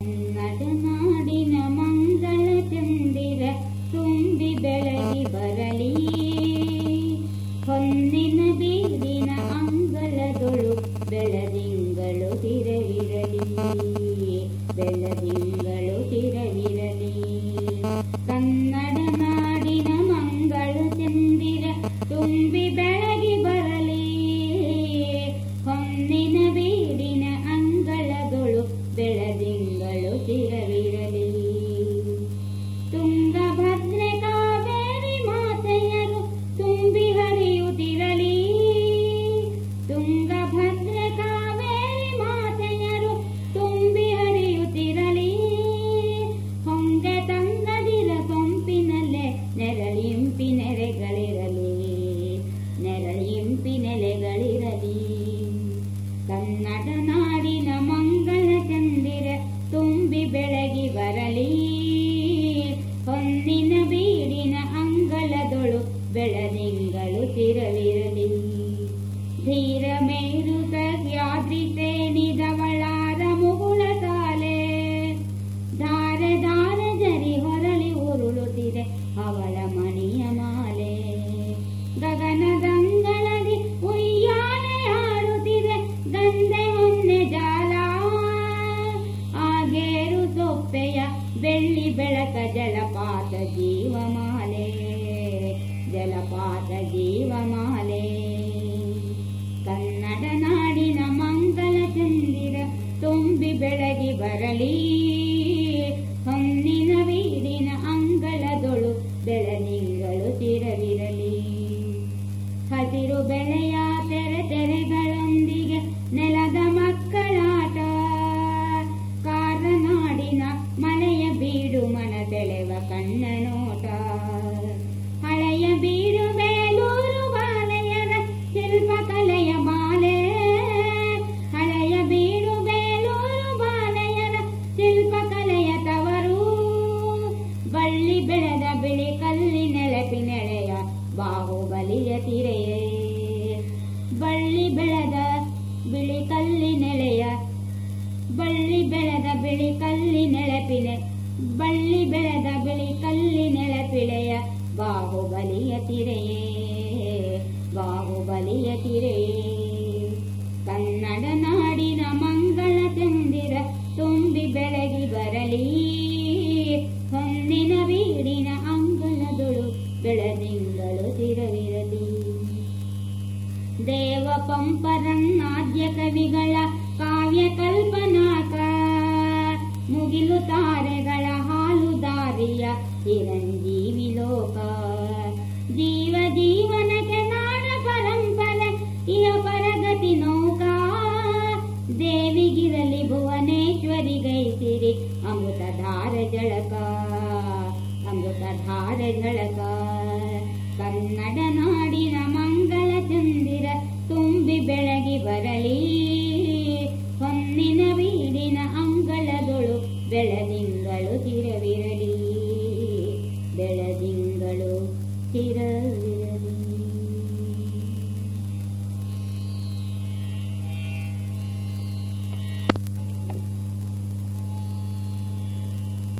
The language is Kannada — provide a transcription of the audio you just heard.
ನಡನಾಡಿನ ಮಂಗಳ ಚಂದಿರ ತುಂಬಿ ಬೆಳಗಿ ಬರಲಿ. ಹೊನ್ನಿನ ಬೀರಿನ ಅಂಗಳದೊಳು ಬೆಳದಿಂಗಳು ತಿರವಿರಲಿ. ಬೆಳದಿಂಗಳು ತಿರವಿರಲಿ. ಕನ್ನಡ ನಾಡಿನ ಮಂಗಳ ಚಂದಿರ ತುಂಬಿ ಬೆಳಗಿ ನೆರಳಿಂಪಿ ನೆರೆಗಳಿರಲಿ ನೆರಳಿಂಪಿ ನೆಲೆಗಳಿರಲಿ ಕನ್ನಡ ನಾಡಿನ ಮಂಗಳ ಚಂದಿರ ತುಂಬಿ ಬೆಳಗಿ ಬರಲಿ. ಹೊನ್ನಿನ ಬೀಡಿನ ಅಂಗಳದೊಳು ಬೆಳದಿಂಗಳು ತಿರವಿರಲಿ ಧೀರ ಮೇರು ಬೆಳಕ ಜಲಪಾತ ಜೀವಮಾಲೆ ಜಲಪಾತ ಜೀವಮಾಲೆ. ಕನ್ನಡ ನಾಡಿನ ಮಂಗಲ ಚಂದಿರ ತುಂಬಿ ಬೆಳಗಿ ಬರಲಿ. ಹೊನ್ನಿನ ವೀಡಿನ ಅಂಗಳದೊಳು ಬೆಳದಿಂಗಳು ತಿರವಿರಲಿ. ಹಸಿರು ಬೆಳೆಯ ಬಾಹುಬಲಿಯ ತಿರೆಯೇ ಬಳ್ಳಿ ಬೆಳೆದ ಬಿಳಿ ಕಲ್ಲಿ ನೆಳೆಯ, ಬಳ್ಳಿ ಬೆಳೆದ ಬಿಳಿ ಕಲ್ಲಿ ಕಲ್ಲಿನೆಳೆಪಿಲೆ ಬಳ್ಳಿ ಬೆಳೆದ ಬಿಳಿ ಕಲ್ಲಿನೆಳೆಪಿಳೆಯ ಬಾಹುಬಲಿಯ ತಿರೆಯೇ ಬಾಹುಬಲಿಯ ತಿರೆಯೇ ಕನ್ನಡ ನಾಡಿನ ಮಂಗಳ ಚಂದಿರ ತುಂಬಿ ಬೆಳಗಿ ಬರಲಿ. ಹೊನ್ನಿನ ಬೀಡಿನ ಅಂಗಳದೊಳು ಬೆಳದಿಂಗಳು ದೇವ ಪಂಪರನ್ನಾದ್ಯ ಕವಿಗಳ ಕಾವ್ಯ ಕಲ್ಪನಾಕ ಮುಗಿಲು ತಾರೆಗಳ ಹಾಲು ದಾರಿಯ ಚಿರಂಜೀವಿ ಲೋಕ ಜೀವ ಜೀವನಕ್ಕೆ ನಾಡ ಪರಂಪರೆ ಇಹ ಪರಗತಿ ನೌಕಾ ದೇವಿಗಿರಲಿ ಭುವನೇಶ್ವರಿ ಗೈಸಿರಿ ಅಮೃತಧಾರ ಜಳಕ ಅಮೃತಧಾರ ಜಳಕ ಬೆಳಗಿ ಬರಲಿ. ಹೊನ್ನಿನ ಬೀಡಿನ ಅಂಗಳದೊಳು ಬೆಳದಿಂಗಳು